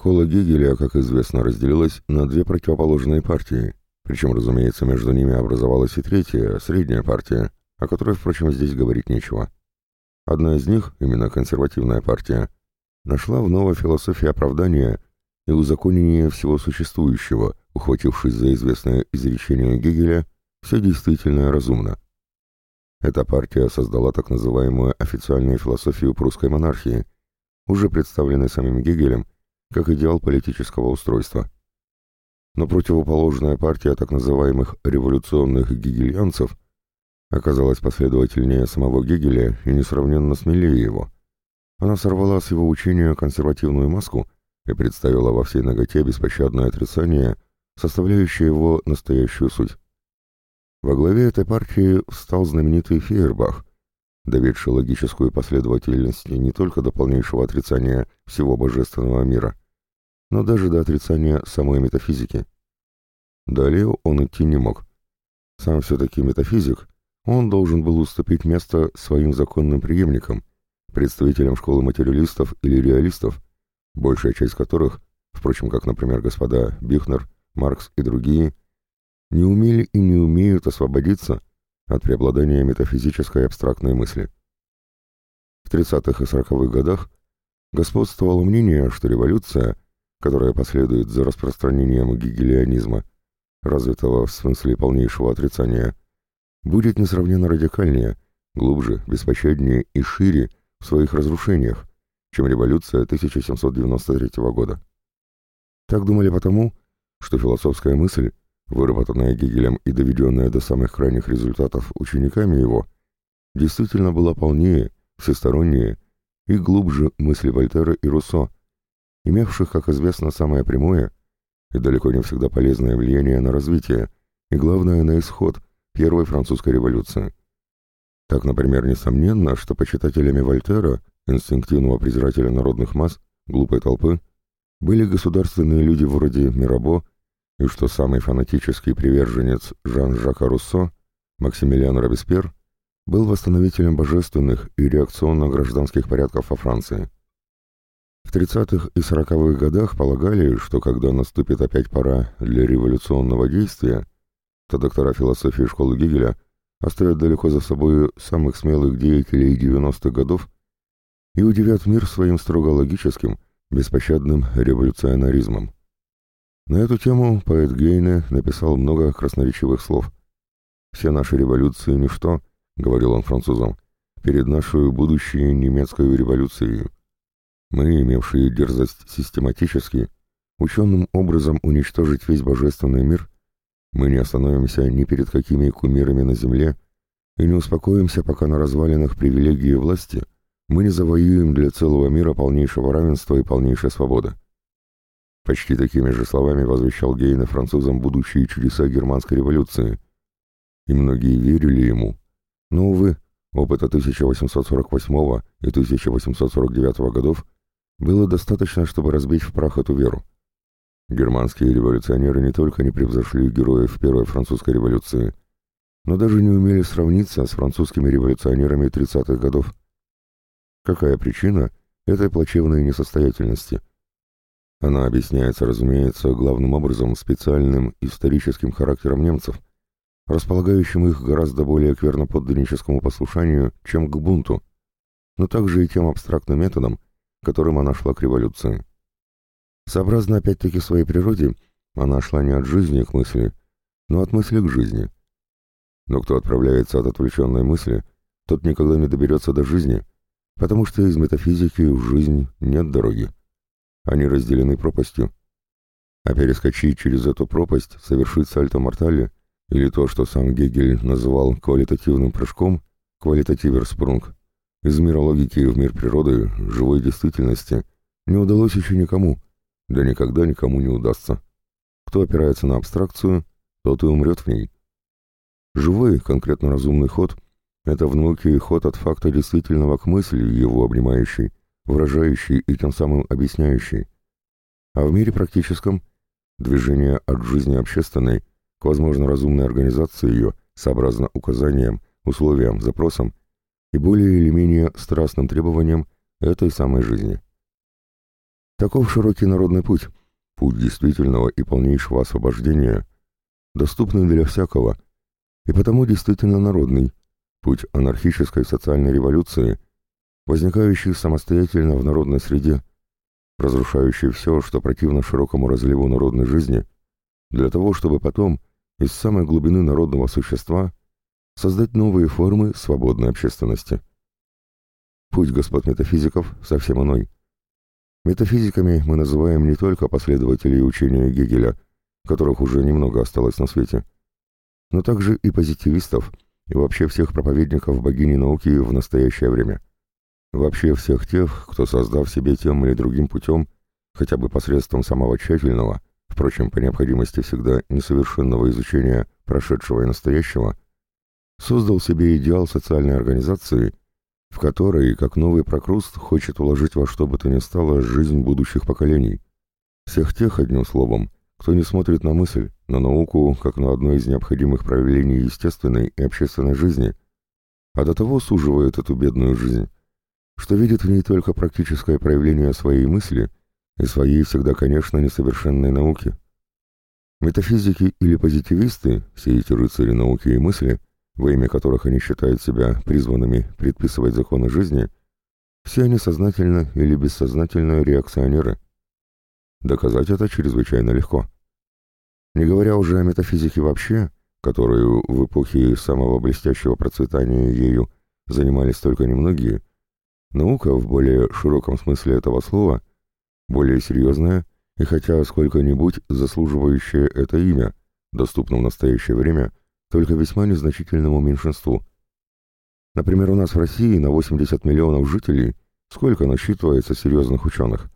Школа Гегеля, как известно, разделилась на две противоположные партии, причем, разумеется, между ними образовалась и третья, средняя партия, о которой, впрочем, здесь говорить нечего. Одна из них, именно консервативная партия, нашла в новой философии оправдания и узаконение всего существующего, ухватившись за известное изречение Гегеля «все действительно разумно». Эта партия создала так называемую официальную философию прусской монархии, уже представленной самим Гегелем как идеал политического устройства. Но противоположная партия так называемых революционных гегельянцев оказалась последовательнее самого Гегеля и несравненно смелее его. Она сорвала с его учения консервативную маску и представила во всей ноготе беспощадное отрицание, составляющее его настоящую суть. Во главе этой партии встал знаменитый Фейербах, доведший логическую последовательность не только до полнейшего отрицания всего божественного мира, но даже до отрицания самой метафизики. Далее он идти не мог. Сам все-таки метафизик, он должен был уступить место своим законным преемникам, представителям школы материалистов или реалистов, большая часть которых, впрочем, как, например, господа Бихнер, Маркс и другие, не умели и не умеют освободиться от преобладания метафизической абстрактной мысли. В 30-х и 40-х годах господствовало мнение, что революция, которая последует за распространением гегелианизма, развитого в смысле полнейшего отрицания, будет несравненно радикальнее, глубже, беспощаднее и шире в своих разрушениях, чем революция 1793 года. Так думали потому, что философская мысль, выработанная Гегелем и доведенная до самых крайних результатов учениками его, действительно была полнее, всестороннее и глубже мысли Вольтера и Руссо, имевших, как известно, самое прямое и далеко не всегда полезное влияние на развитие и, главное, на исход Первой французской революции. Так, например, несомненно, что почитателями Вольтера, инстинктивного презирателя народных масс, глупой толпы, были государственные люди вроде Мирабо, и что самый фанатический приверженец Жан-Жака Руссо, Максимилиан Робеспьер, был восстановителем божественных и реакционно-гражданских порядков во Франции. В 30-х и 40-х годах полагали, что когда наступит опять пора для революционного действия, то доктора философии школы Гегеля оставят далеко за собой самых смелых деятелей 90-х годов и удивят мир своим строго логическим, беспощадным революционаризмом. На эту тему поэт Гейне написал много красноречивых слов. «Все наши революции — ничто», — говорил он французам, — «перед нашей будущей немецкой революцией». Мы, имевшие дерзость систематически, ученым образом уничтожить весь божественный мир, мы не остановимся ни перед какими кумирами на земле и не успокоимся, пока на развалинах привилегии власти мы не завоюем для целого мира полнейшего равенства и полнейшей свободы. Почти такими же словами возвещал Гейне французам будущие чудеса германской революции. И многие верили ему. Но, увы, опыта 1848 и 1849 годов было достаточно, чтобы разбить в прах эту веру. Германские революционеры не только не превзошли героев Первой французской революции, но даже не умели сравниться с французскими революционерами 30-х годов. Какая причина этой плачевной несостоятельности? Она объясняется, разумеется, главным образом специальным историческим характером немцев, располагающим их гораздо более к верноподданническому послушанию, чем к бунту, но также и тем абстрактным методом, которым она шла к революции. Сообразно опять-таки своей природе, она шла не от жизни к мысли, но от мысли к жизни. Но кто отправляется от отвлеченной мысли, тот никогда не доберется до жизни, потому что из метафизики в жизнь нет дороги. Они разделены пропастью. А перескочить через эту пропасть, совершить сальто-мортале, или то, что сам Гегель называл квалитативным прыжком, квалитативер-спрунг, из мира логики в мир природы, живой действительности, не удалось еще никому, да никогда никому не удастся. Кто опирается на абстракцию, тот и умрет в ней. Живой, конкретно разумный ход — это внуки ход от факта действительного к мысли, его обнимающей, выражающей и тем самым объясняющей. А в мире практическом — движение от жизни общественной к возможно разумной организации ее, сообразно указаниям, условиям, запросам, и более или менее страстным требованиям этой самой жизни. Таков широкий народный путь, путь действительного и полнейшего освобождения, доступный для всякого, и потому действительно народный, путь анархической социальной революции, возникающий самостоятельно в народной среде, разрушающий все, что противно широкому разливу народной жизни, для того, чтобы потом из самой глубины народного существа создать новые формы свободной общественности. Путь господ метафизиков совсем иной. Метафизиками мы называем не только последователей учения Гегеля, которых уже немного осталось на свете, но также и позитивистов, и вообще всех проповедников богини науки в настоящее время. Вообще всех тех, кто, создав себе тем или другим путем, хотя бы посредством самого тщательного, впрочем, по необходимости всегда несовершенного изучения прошедшего и настоящего, создал себе идеал социальной организации, в которой, как новый прокруст, хочет уложить во что бы то ни стало жизнь будущих поколений. Всех тех, одним словом, кто не смотрит на мысль, на науку, как на одно из необходимых проявлений естественной и общественной жизни, а до того суживает эту бедную жизнь, что видит в ней только практическое проявление своей мысли и своей всегда, конечно, несовершенной науки. Метафизики или позитивисты, все эти рыцари науки и мысли, во имя которых они считают себя призванными предписывать законы жизни, все они сознательно или бессознательно реакционеры – Доказать это чрезвычайно легко. Не говоря уже о метафизике вообще, которую в эпохе самого блестящего процветания ею занимались только немногие, наука в более широком смысле этого слова, более серьезная и хотя сколько-нибудь заслуживающая это имя, доступна в настоящее время только весьма незначительному меньшинству. Например, у нас в России на 80 миллионов жителей сколько насчитывается серьезных ученых?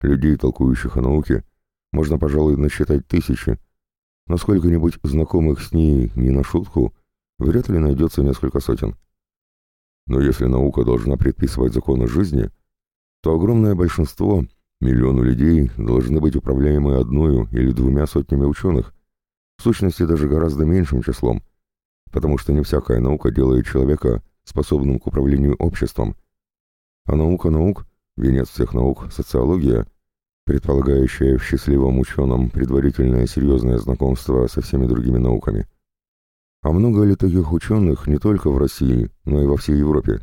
Людей, толкующих о науке, можно, пожалуй, насчитать тысячи, но сколько-нибудь знакомых с ней не на шутку вряд ли найдется несколько сотен. Но если наука должна предписывать законы жизни, то огромное большинство, миллионы людей, должны быть управляемы одною или двумя сотнями ученых, в сущности даже гораздо меньшим числом, потому что не всякая наука делает человека способным к управлению обществом, а наука наук венец всех наук, социология, предполагающая в счастливом ученом предварительное серьезное знакомство со всеми другими науками. А много ли таких ученых не только в России, но и во всей Европе?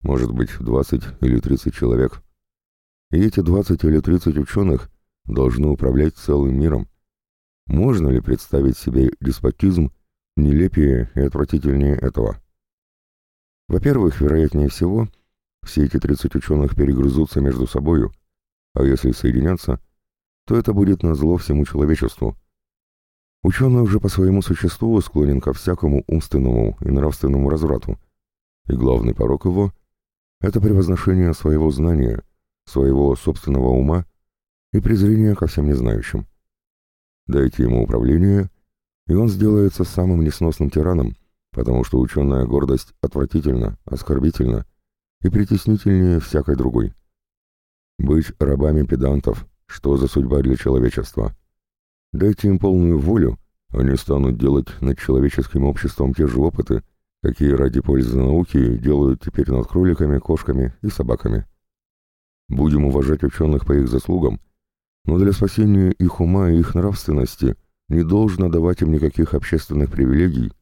Может быть, 20 или 30 человек. И эти 20 или 30 ученых должны управлять целым миром. Можно ли представить себе деспотизм нелепее и отвратительнее этого? Во-первых, вероятнее всего – все эти 30 ученых перегрызутся между собою, а если соединятся, то это будет на зло всему человечеству. Ученый уже по своему существу склонен ко всякому умственному и нравственному разврату, и главный порок его — это превозношение своего знания, своего собственного ума и презрение ко всем незнающим. Дайте ему управление, и он сделается самым несносным тираном, потому что ученая гордость отвратительна, оскорбительна и притеснительнее всякой другой. Быть рабами педантов, что за судьба для человечества? Дайте им полную волю, они станут делать над человеческим обществом те же опыты, какие ради пользы науки делают теперь над кроликами, кошками и собаками. Будем уважать ученых по их заслугам, но для спасения их ума и их нравственности не должно давать им никаких общественных привилегий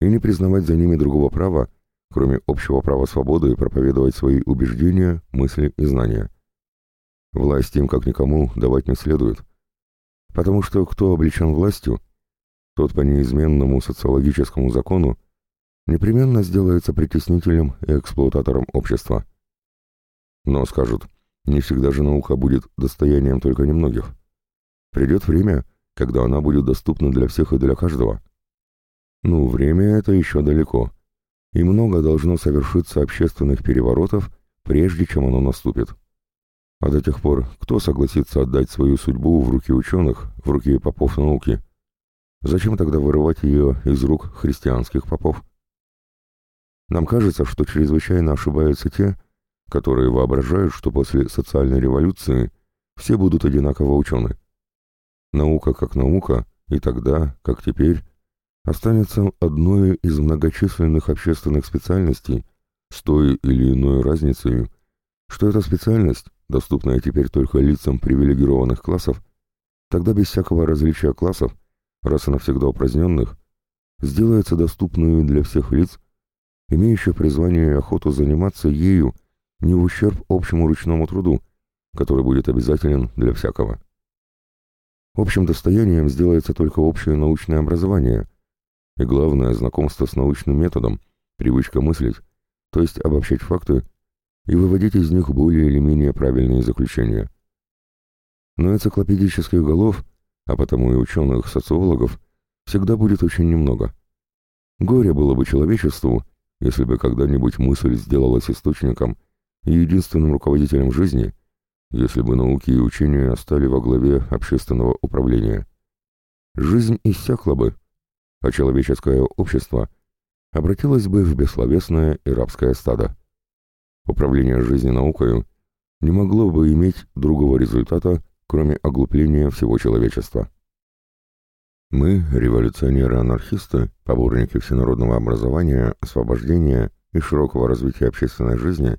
и не признавать за ними другого права, кроме общего права свободы проповедовать свои убеждения, мысли и знания. Власть им, как никому, давать не следует, потому что кто облечен властью, тот по неизменному социологическому закону непременно сделается притеснителем и эксплуататором общества. Но, скажут, не всегда же наука будет достоянием только немногих. Придет время, когда она будет доступна для всех и для каждого. Ну, время это еще далеко — и много должно совершиться общественных переворотов, прежде чем оно наступит. А до тех пор, кто согласится отдать свою судьбу в руки ученых, в руки попов науки? Зачем тогда вырывать ее из рук христианских попов? Нам кажется, что чрезвычайно ошибаются те, которые воображают, что после социальной революции все будут одинаково учены. Наука как наука, и тогда, как теперь, останется одной из многочисленных общественных специальностей с той или иной разницей, что эта специальность доступная теперь только лицам привилегированных классов, тогда без всякого различия классов, раз и навсегда упраздненных, сделается доступной для всех лиц, имеющих призвание и охоту заниматься ею не в ущерб общему ручному труду, который будет обязателен для всякого. Общим достоянием сделается только общее научное образование, и главное – знакомство с научным методом, привычка мыслить, то есть обобщать факты и выводить из них более или менее правильные заключения. Но энциклопедических голов, а потому и ученых-социологов, всегда будет очень немного. Горе было бы человечеству, если бы когда-нибудь мысль сделалась источником и единственным руководителем жизни, если бы науки и учения стали во главе общественного управления. Жизнь иссякла бы, а человеческое общество обратилось бы в бессловесное и рабское стадо. Управление жизнью наукою не могло бы иметь другого результата, кроме оглупления всего человечества. Мы, революционеры-анархисты, поборники всенародного образования, освобождения и широкого развития общественной жизни,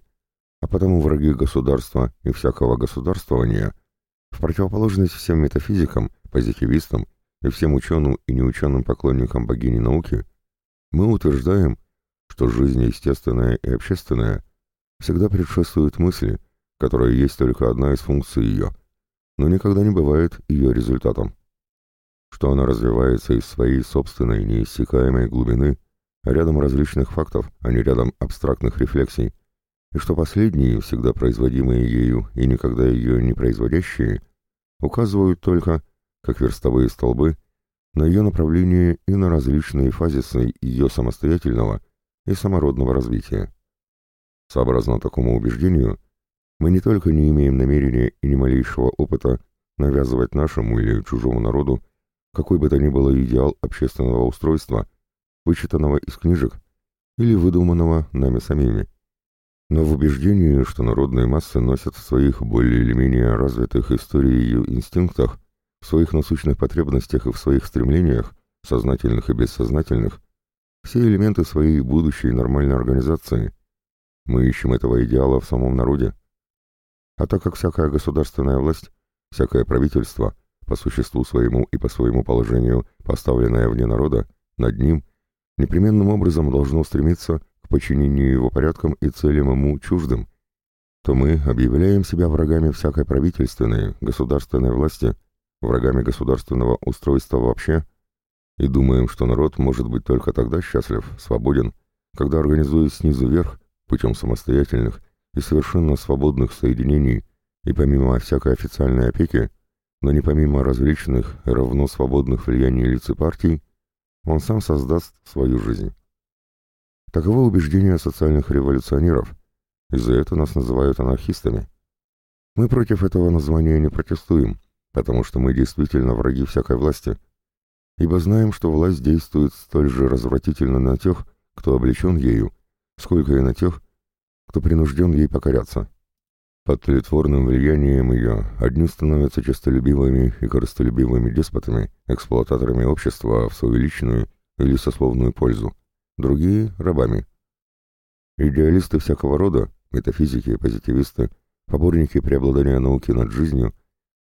а потому враги государства и всякого государствования, в противоположность всем метафизикам, позитивистам и всем ученым и неученым поклонникам богини науки, мы утверждаем, что жизнь естественная и общественная всегда предшествует мысли, которая есть только одна из функций ее, но никогда не бывает ее результатом. Что она развивается из своей собственной неиссякаемой глубины, рядом различных фактов, а не рядом абстрактных рефлексий, и что последние, всегда производимые ею и никогда ее не производящие, указывают только, как верстовые столбы, на ее направление и на различные фазисы ее самостоятельного и самородного развития. Сообразно такому убеждению, мы не только не имеем намерения и ни малейшего опыта навязывать нашему или чужому народу какой бы то ни было идеал общественного устройства, вычитанного из книжек или выдуманного нами самими. Но в убеждении, что народные массы носят в своих более или менее развитых историей инстинктах, в своих насущных потребностях и в своих стремлениях, сознательных и бессознательных, все элементы своей будущей нормальной организации. Мы ищем этого идеала в самом народе. А так как всякая государственная власть, всякое правительство – по существу своему и по своему положению, поставленное вне народа, над ним, непременным образом должно стремиться подчинению его порядкам и целям ему чуждым, то мы объявляем себя врагами всякой правительственной, государственной власти, врагами государственного устройства вообще, и думаем, что народ может быть только тогда счастлив, свободен, когда организует снизу вверх, путем самостоятельных и совершенно свободных соединений, и помимо всякой официальной опеки, но не помимо различных, равно свободных влияний лиц и партий, он сам создаст свою жизнь. Таково убеждение социальных революционеров, и за это нас называют анархистами. Мы против этого названия не протестуем, потому что мы действительно враги всякой власти, ибо знаем, что власть действует столь же развратительно на тех, кто облечен ею, сколько и на тех, кто принужден ей покоряться. Под тлетворным влиянием ее одни становятся честолюбивыми и корыстолюбивыми деспотами, эксплуататорами общества в свою личную или сословную пользу, другие — рабами. Идеалисты всякого рода, метафизики, позитивисты, поборники преобладания науки над жизнью,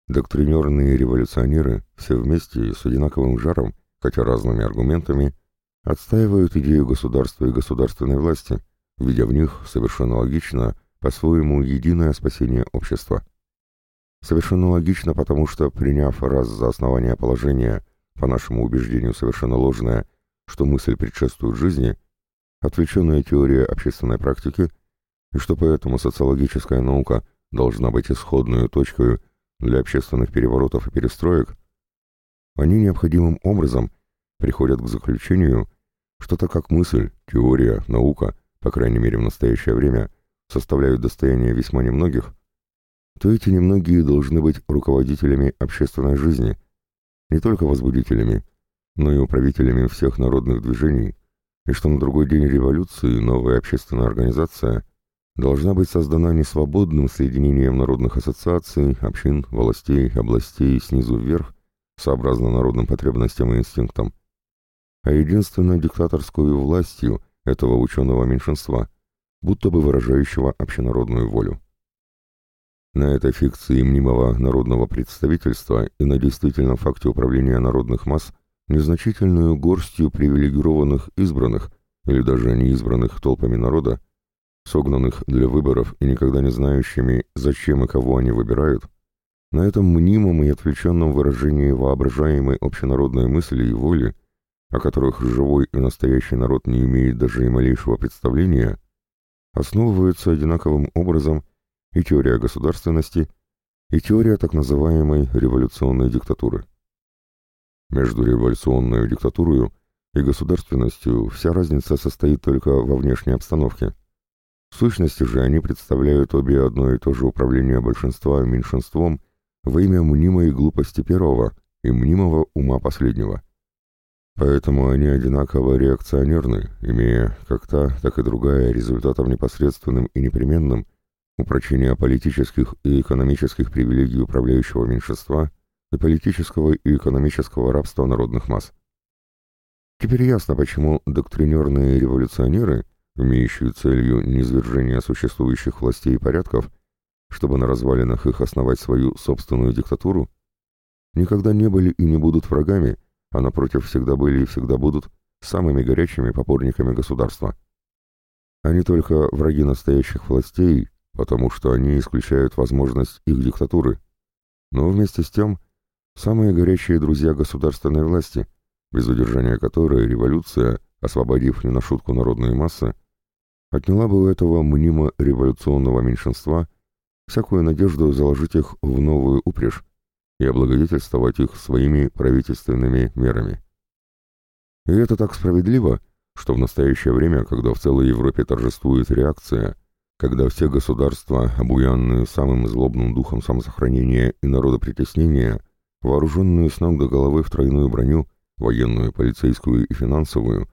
доктринерные революционеры, все вместе с одинаковым жаром, хотя разными аргументами, отстаивают идею государства и государственной власти, видя в них совершенно логично по-своему единое спасение общества. Совершенно логично, потому что, приняв раз за основание положения, по нашему убеждению совершенно ложное, что мысль предшествует жизни, отвлеченная теория общественной практики, и что поэтому социологическая наука должна быть исходной точкой для общественных переворотов и перестроек, они необходимым образом приходят к заключению, что так как мысль, теория, наука, по крайней мере в настоящее время – составляют достояние весьма немногих, то эти немногие должны быть руководителями общественной жизни, не только возбудителями, но и управителями всех народных движений, и что на другой день революции новая общественная организация должна быть создана не свободным соединением народных ассоциаций, общин, властей, областей снизу вверх, сообразно народным потребностям и инстинктам, а единственной диктаторскую властью этого ученого меньшинства – будто бы выражающего общенародную волю. На этой фикции мнимого народного представительства и на действительном факте управления народных масс незначительную горстью привилегированных избранных или даже неизбранных толпами народа, согнанных для выборов и никогда не знающими, зачем и кого они выбирают, на этом мнимом и отвлеченном выражении воображаемой общенародной мысли и воли, о которых живой и настоящий народ не имеет даже и малейшего представления, основываются одинаковым образом и теория государственности, и теория так называемой революционной диктатуры. Между революционной диктатурой и государственностью вся разница состоит только во внешней обстановке. В сущности же они представляют обе одно и то же управление большинства меньшинством во имя мнимой глупости первого и мнимого ума последнего. Поэтому они одинаково реакционерны, имея как та, так и другая результатом непосредственным и непременным упрочение политических и экономических привилегий управляющего меньшинства и политического и экономического рабства народных масс. Теперь ясно, почему доктринерные революционеры, имеющие целью низвержения существующих властей и порядков, чтобы на развалинах их основать свою собственную диктатуру, никогда не были и не будут врагами, а напротив всегда были и всегда будут самыми горячими попорниками государства. Они только враги настоящих властей, потому что они исключают возможность их диктатуры, но вместе с тем самые горячие друзья государственной власти, без удержания которой революция, освободив не на шутку народные массы, отняла бы у этого мнимо революционного меньшинства всякую надежду заложить их в новую упряжь и облагодетельствовать их своими правительственными мерами. И это так справедливо, что в настоящее время, когда в целой Европе торжествует реакция, когда все государства, обуянные самым злобным духом самосохранения и народопритеснения, вооруженные с ног до головы в тройную броню, военную, полицейскую и финансовую,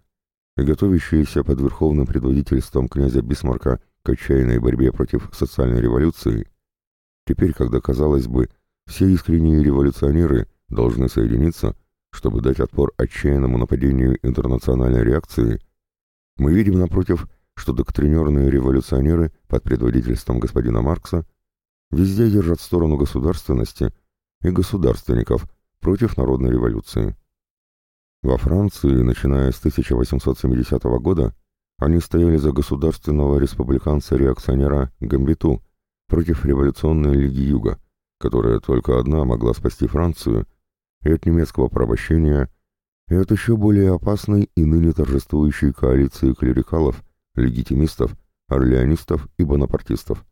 и готовящиеся под верховным предводительством князя Бисмарка к отчаянной борьбе против социальной революции, теперь, когда, казалось бы, все искренние революционеры должны соединиться, чтобы дать отпор отчаянному нападению интернациональной реакции, мы видим, напротив, что доктринерные революционеры под предводительством господина Маркса везде держат сторону государственности и государственников против народной революции. Во Франции, начиная с 1870 года, они стояли за государственного республиканца-реакционера Гамбиту против революционной лиги Юга, которая только одна могла спасти Францию и от немецкого порабощения, и от еще более опасной и ныне торжествующей коалиции клерикалов, легитимистов, орлеонистов и бонапартистов.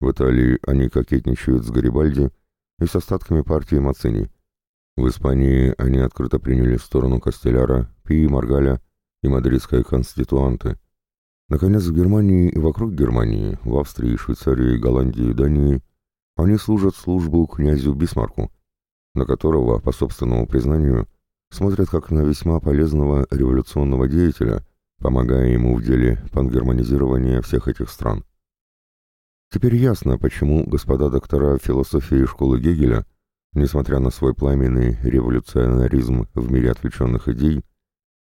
В Италии они кокетничают с Гарибальди и с остатками партии Мацини. В Испании они открыто приняли сторону Кастеляра, Пии Маргаля и мадридской конституанты. Наконец, в Германии и вокруг Германии, в Австрии, Швейцарии, Голландии и Дании они служат службу князю Бисмарку, на которого, по собственному признанию, смотрят как на весьма полезного революционного деятеля, помогая ему в деле пангерманизирования всех этих стран. Теперь ясно, почему господа доктора философии школы Гегеля, несмотря на свой пламенный революционаризм в мире отвлеченных идей,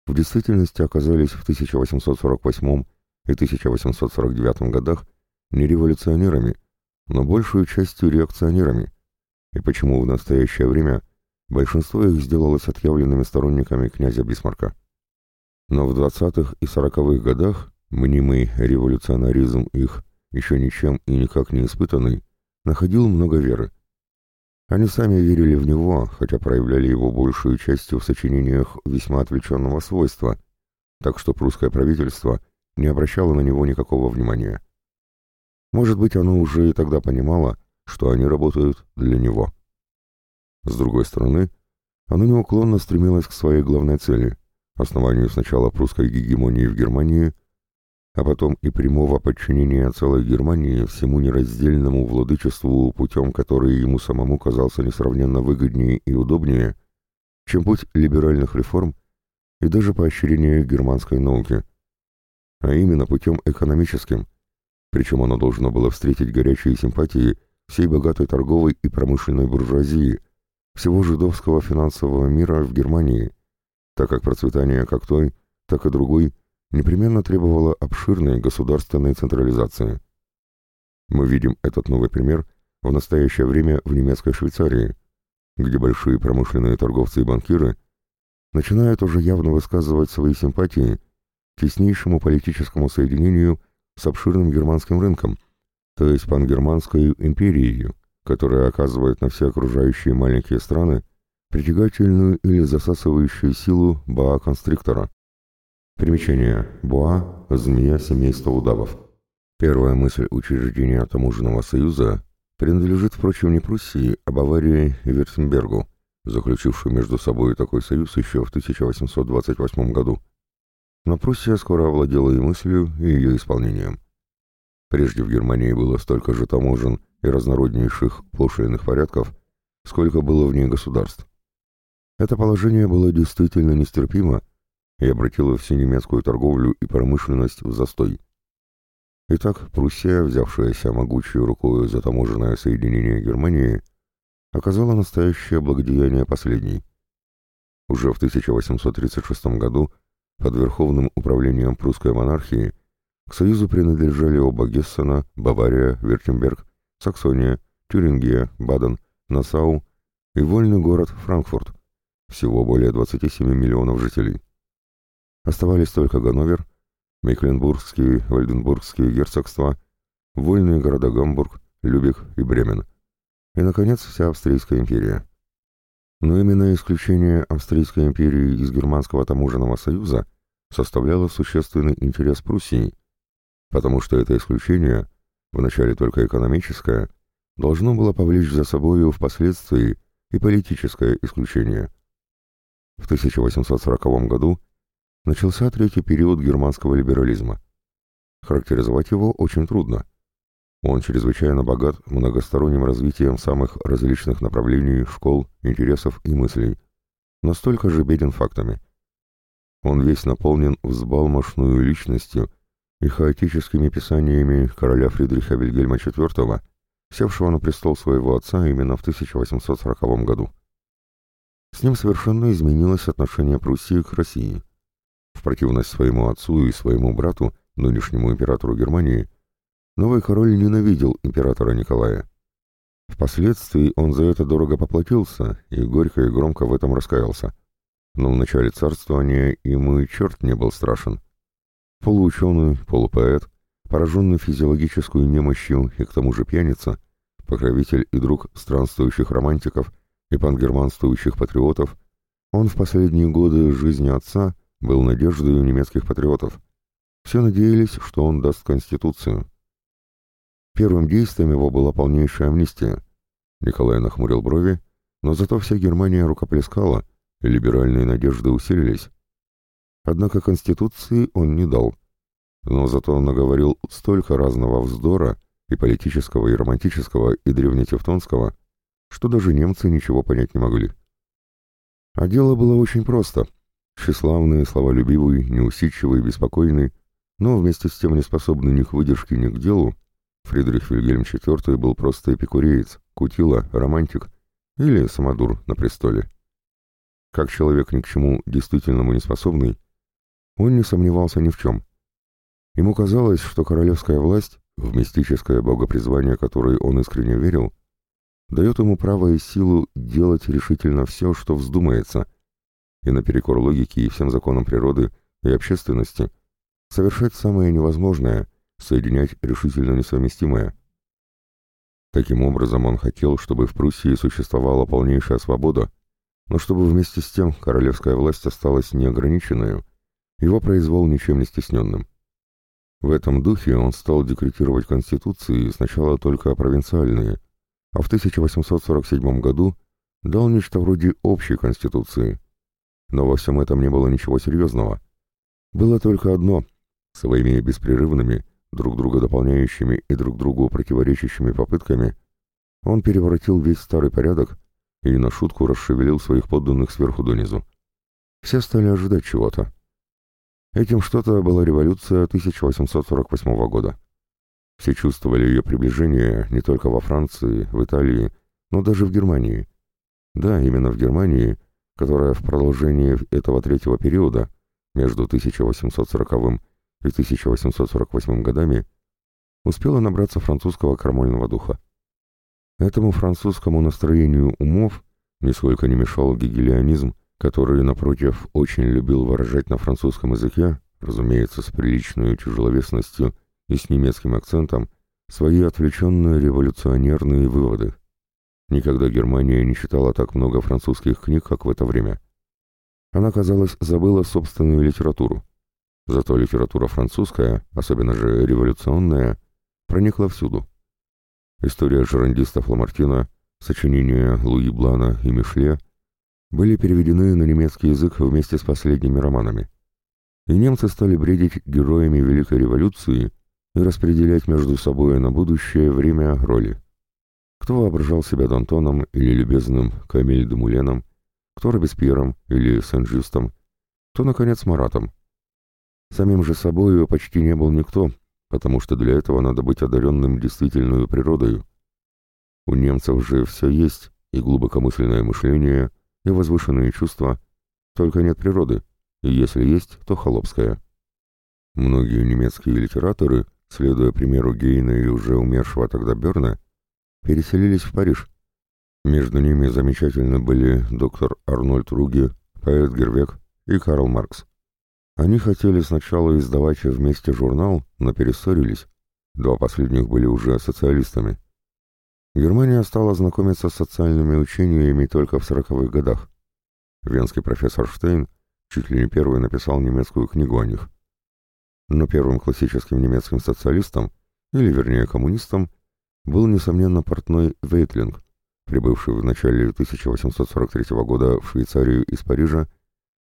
в действительности оказались в 1848 и 1849 годах не революционерами, но большую частью реакционерами, и почему в настоящее время большинство их сделалось отъявленными сторонниками князя Бисмарка. Но в 20-х и 40-х годах мнимый революционаризм их, еще ничем и никак не испытанный, находил много веры. Они сами верили в него, хотя проявляли его большую частью в сочинениях весьма отвлеченного свойства, так что прусское правительство не обращало на него никакого внимания. Может быть, оно уже и тогда понимало, что они работают для него. С другой стороны, оно неуклонно стремилось к своей главной цели – основанию сначала прусской гегемонии в Германии, а потом и прямого подчинения целой Германии всему нераздельному владычеству путем, который ему самому казался несравненно выгоднее и удобнее, чем путь либеральных реформ и даже поощрения германской науки, а именно путем экономическим – причем оно должно было встретить горячие симпатии всей богатой торговой и промышленной буржуазии, всего жидовского финансового мира в Германии, так как процветание как той, так и другой непременно требовало обширной государственной централизации. Мы видим этот новый пример в настоящее время в немецкой Швейцарии, где большие промышленные торговцы и банкиры начинают уже явно высказывать свои симпатии теснейшему политическому соединению с обширным германским рынком, то есть пангерманской империей, которая оказывает на все окружающие маленькие страны притягательную или засасывающую силу боа-констриктора. Примечание. Боа – змея семейства удавов. Первая мысль учреждения таможенного союза принадлежит, впрочем, не Пруссии, а Баварии и Вертенбергу, заключившую между собой такой союз еще в 1828 году. Но Пруссия скоро овладела и мыслью, и ее исполнением. Прежде в Германии было столько же таможен и разнороднейших пошлинных порядков, сколько было в ней государств. Это положение было действительно нестерпимо и обратило всю немецкую торговлю и промышленность в застой. Итак, Пруссия, взявшаяся могучей рукой за таможенное соединение Германии, оказала настоящее благодеяние последней. Уже в 1836 году под верховным управлением прусской монархии к Союзу принадлежали оба Гессена, Бавария, Вертемберг, Саксония, Тюрингия, Баден, Нассау и вольный город Франкфурт, всего более 27 миллионов жителей. Оставались только Ганновер, Мейкленбургские, Вальденбургские герцогства, вольные города Гамбург, Любек и Бремен. И, наконец, вся Австрийская империя. Но именно исключение Австрийской империи из Германского таможенного союза составляло существенный интерес Пруссии, потому что это исключение, вначале только экономическое, должно было повлечь за собою впоследствии и политическое исключение. В 1840 году начался третий период германского либерализма. Характеризовать его очень трудно. Он чрезвычайно богат многосторонним развитием самых различных направлений, школ, интересов и мыслей, настолько же беден фактами. Он весь наполнен взбалмошную личностью и хаотическими писаниями короля Фридриха Вильгельма IV, севшего на престол своего отца именно в 1840 году. С ним совершенно изменилось отношение Пруссии к России. В противность своему отцу и своему брату, нынешнему императору Германии, новый король ненавидел императора Николая. Впоследствии он за это дорого поплатился и горько и громко в этом раскаялся. Но в начале царствования ему и черт не был страшен. Полуученый, полупоэт, пораженный физиологическую немощью и к тому же пьяница, покровитель и друг странствующих романтиков – и пангерманствующих патриотов, он в последние годы жизни отца был надеждой у немецких патриотов. Все надеялись, что он даст Конституцию. Первым действием его была полнейшая амнистия. Николай нахмурил брови, но зато вся Германия рукоплескала, и либеральные надежды усилились. Однако Конституции он не дал. Но зато он наговорил столько разного вздора, и политического, и романтического, и древнетевтонского, что даже немцы ничего понять не могли. А дело было очень просто. Тщеславный, словолюбивый, неусидчивый, беспокойный, но вместе с тем не способный ни к выдержке, ни к делу, Фридрих Вильгельм IV был просто эпикуреец, кутила, романтик или самодур на престоле. Как человек ни к чему действительному не способный, он не сомневался ни в чем. Ему казалось, что королевская власть, в мистическое богопризвание которой он искренне верил, дает ему право и силу делать решительно все, что вздумается, и наперекор логике и всем законам природы и общественности совершать самое невозможное, соединять решительно несовместимое. Таким образом, он хотел, чтобы в Пруссии существовала полнейшая свобода, но чтобы вместе с тем королевская власть осталась неограниченной, его произвол ничем не стесненным. В этом духе он стал декретировать конституции сначала только провинциальные, а в 1847 году дал нечто вроде общей конституции. Но во всем этом не было ничего серьезного. Было только одно — своими беспрерывными, друг друга дополняющими и друг другу противоречащими попытками он переворотил весь старый порядок и на шутку расшевелил своих подданных сверху донизу. Все стали ожидать чего-то. Этим что-то была революция 1848 года. Все чувствовали ее приближение не только во Франции, в Италии, но даже в Германии. Да, именно в Германии, которая в продолжении этого третьего периода, между 1840 и 1848 годами, успела набраться французского крамольного духа. Этому французскому настроению умов нисколько не мешал гегелианизм, который, напротив, очень любил выражать на французском языке, разумеется, с приличной тяжеловесностью и с немецким акцентом, свои отвлеченные революционерные выводы. Никогда Германия не читала так много французских книг, как в это время. Она, казалось, забыла собственную литературу. Зато литература французская, особенно же революционная, проникла всюду. История жерандистов Ламартина, сочинения Луи Блана и Мишле были переведены на немецкий язык вместе с последними романами. И немцы стали бредить героями Великой революции и распределять между собой на будущее время роли. Кто воображал себя Д'Антоном или любезным Камиль де кто Робеспьером или Сен-Жюстом, кто, наконец, Маратом. Самим же собою почти не был никто, потому что для этого надо быть одаренным действительную природою. У немцев же все есть, и глубокомысленное мышление, и возвышенные чувства, только нет природы, и если есть, то холопская. Многие немецкие литераторы, следуя примеру Гейна и уже умершего тогда Берна, переселились в Париж. Между ними замечательно были доктор Арнольд Руги, поэт Гервек и Карл Маркс. Они хотели сначала издавать вместе журнал, но перессорились. Два последних были уже социалистами. Германия стала знакомиться с социальными учениями только в сороковых годах. Венский профессор Штейн чуть ли не первый написал немецкую книгу о них. Но первым классическим немецким социалистом, или вернее коммунистом, был, несомненно, портной Вейтлинг, прибывший в начале 1843 года в Швейцарию из Парижа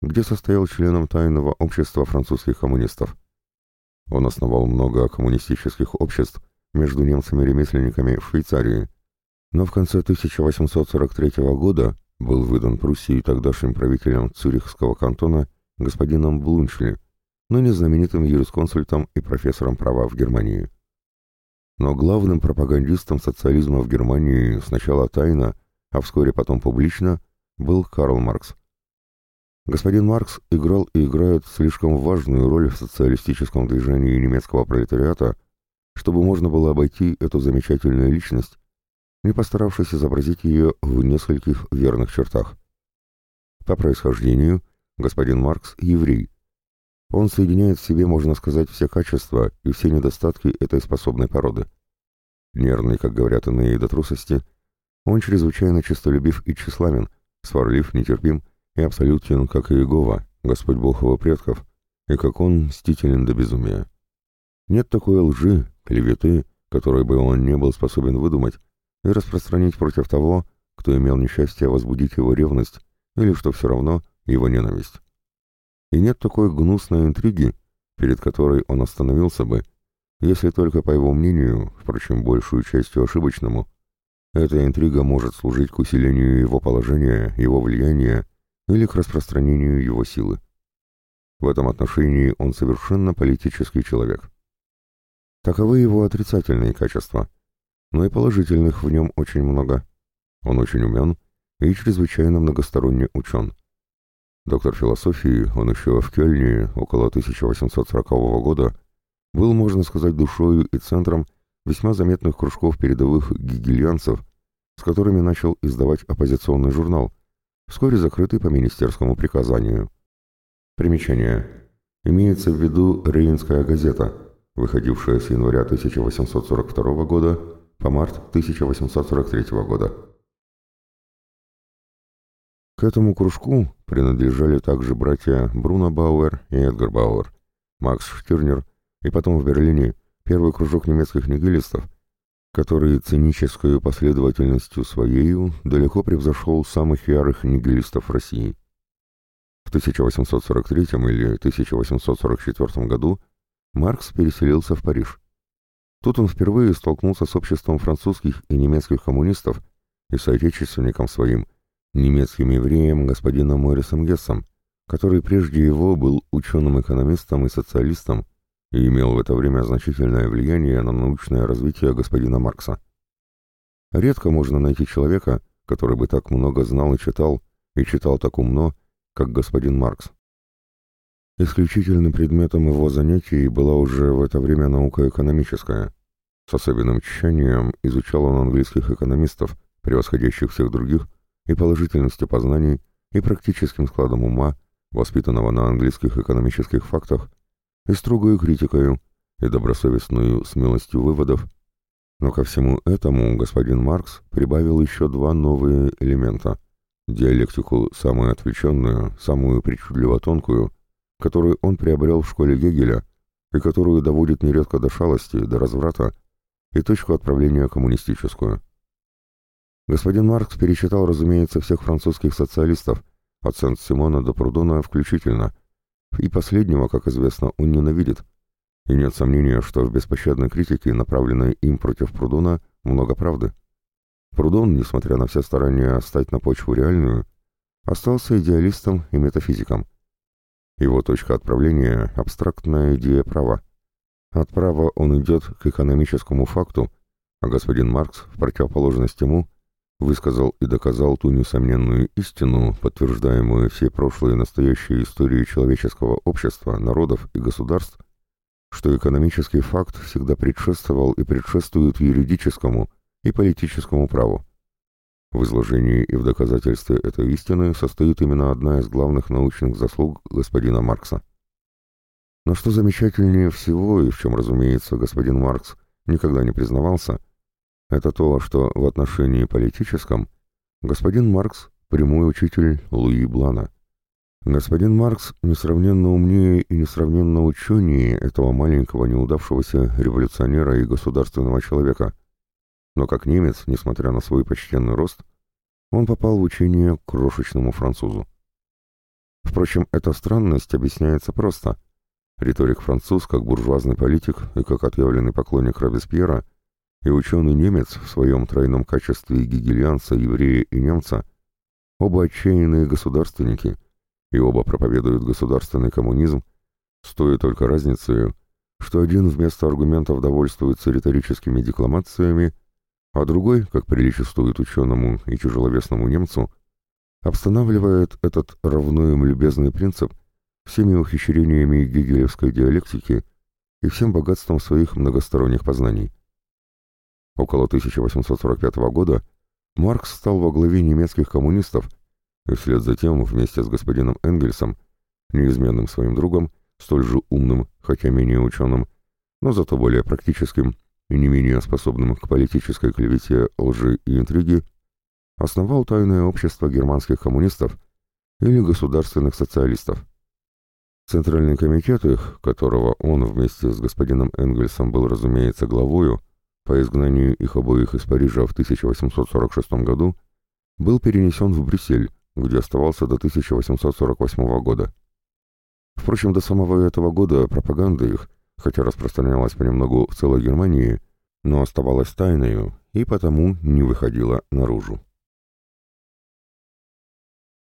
где состоял членом тайного общества французских коммунистов. Он основал много коммунистических обществ между немцами-ремесленниками в Швейцарии, но в конце 1843 года был выдан Пруссии тогдашним правителем Цюрихского кантона господином Блуншли, но не знаменитым юрисконсультом и профессором права в Германии. Но главным пропагандистом социализма в Германии сначала тайно, а вскоре потом публично был Карл Маркс. Господин Маркс играл и играет слишком важную роль в социалистическом движении немецкого пролетариата, чтобы можно было обойти эту замечательную личность, не постаравшись изобразить ее в нескольких верных чертах. По происхождению господин Маркс – еврей. Он соединяет в себе, можно сказать, все качества и все недостатки этой способной породы. Нервный, как говорят иные до трусости, он чрезвычайно честолюбив и тщеславен, сварлив, нетерпим, и абсолютен, как и Иегова, Господь Бог его предков, и как он мстителен до безумия. Нет такой лжи, клеветы, которой бы он не был способен выдумать и распространить против того, кто имел несчастье возбудить его ревность или, что все равно, его ненависть. И нет такой гнусной интриги, перед которой он остановился бы, если только, по его мнению, впрочем, большую частью ошибочному, эта интрига может служить к усилению его положения, его влияния или к распространению его силы. В этом отношении он совершенно политический человек. Таковы его отрицательные качества, но и положительных в нем очень много. Он очень умен и чрезвычайно многосторонне учен. Доктор философии, он еще в Кельне около 1840 года, был, можно сказать, душою и центром весьма заметных кружков передовых гигельянцев, с которыми начал издавать оппозиционный журнал, вскоре закрытый по министерскому приказанию. Примечание. Имеется в виду Рейнская газета, выходившая с января 1842 года по март 1843 года. К этому кружку принадлежали также братья Бруно Бауэр и Эдгар Бауэр, Макс Штирнер и потом в Берлине первый кружок немецких нигилистов, который цинической последовательностью своею далеко превзошел самых ярых нигилистов России. В 1843 или 1844 году Маркс переселился в Париж. Тут он впервые столкнулся с обществом французских и немецких коммунистов и соотечественником своим, немецким евреем господином Морисом Гессом, который прежде его был ученым-экономистом и социалистом, и имел в это время значительное влияние на научное развитие господина Маркса. Редко можно найти человека, который бы так много знал и читал, и читал так умно, как господин Маркс. Исключительным предметом его занятий была уже в это время наука экономическая. С особенным тщанием изучал он английских экономистов, превосходящих всех других, и положительностью познаний, и практическим складом ума, воспитанного на английских экономических фактах, и строгую критикою, и добросовестную смелостью выводов. Но ко всему этому господин Маркс прибавил еще два новые элемента – диалектику самую отвлеченную, самую причудливо тонкую, которую он приобрел в школе Гегеля и которую доводит нередко до шалости, до разврата, и точку отправления коммунистическую. Господин Маркс перечитал, разумеется, всех французских социалистов, от Сент-Симона до Прудона включительно, и последнего, как известно, он ненавидит. И нет сомнения, что в беспощадной критике, направленной им против Прудона, много правды. Прудон, несмотря на все старания стать на почву реальную, остался идеалистом и метафизиком. Его точка отправления — абстрактная идея права. От права он идет к экономическому факту, а господин Маркс, в противоположность ему, высказал и доказал ту несомненную истину, подтверждаемую всей прошлой и настоящей историей человеческого общества, народов и государств, что экономический факт всегда предшествовал и предшествует юридическому и политическому праву. В изложении и в доказательстве этой истины состоит именно одна из главных научных заслуг господина Маркса. Но что замечательнее всего, и в чем, разумеется, господин Маркс никогда не признавался – это то, что в отношении политическом господин Маркс – прямой учитель Луи Блана. Господин Маркс несравненно умнее и несравненно ученее этого маленького неудавшегося революционера и государственного человека. Но как немец, несмотря на свой почтенный рост, он попал в учение к крошечному французу. Впрочем, эта странность объясняется просто. Риторик француз, как буржуазный политик и как отъявленный поклонник Робеспьера – и ученый-немец в своем тройном качестве гигельянца, еврея и немца, оба отчаянные государственники, и оба проповедуют государственный коммунизм, стоит только разницы, что один вместо аргументов довольствуется риторическими декламациями, а другой, как приличествует ученому и тяжеловесному немцу, обстанавливает этот равно им любезный принцип всеми ухищрениями гегелевской диалектики и всем богатством своих многосторонних познаний. Около 1845 года Маркс стал во главе немецких коммунистов и вслед за тем вместе с господином Энгельсом, неизменным своим другом, столь же умным, хотя менее ученым, но зато более практическим и не менее способным к политической клевете, лжи и интриги, основал тайное общество германских коммунистов или государственных социалистов. Центральный комитет их, которого он вместе с господином Энгельсом был, разумеется, главою, по изгнанию их обоих из Парижа в 1846 году был перенесен в Брюссель, где оставался до 1848 года. Впрочем, до самого этого года пропаганда их, хотя распространялась понемногу в целой Германии, но оставалась тайной и потому не выходила наружу.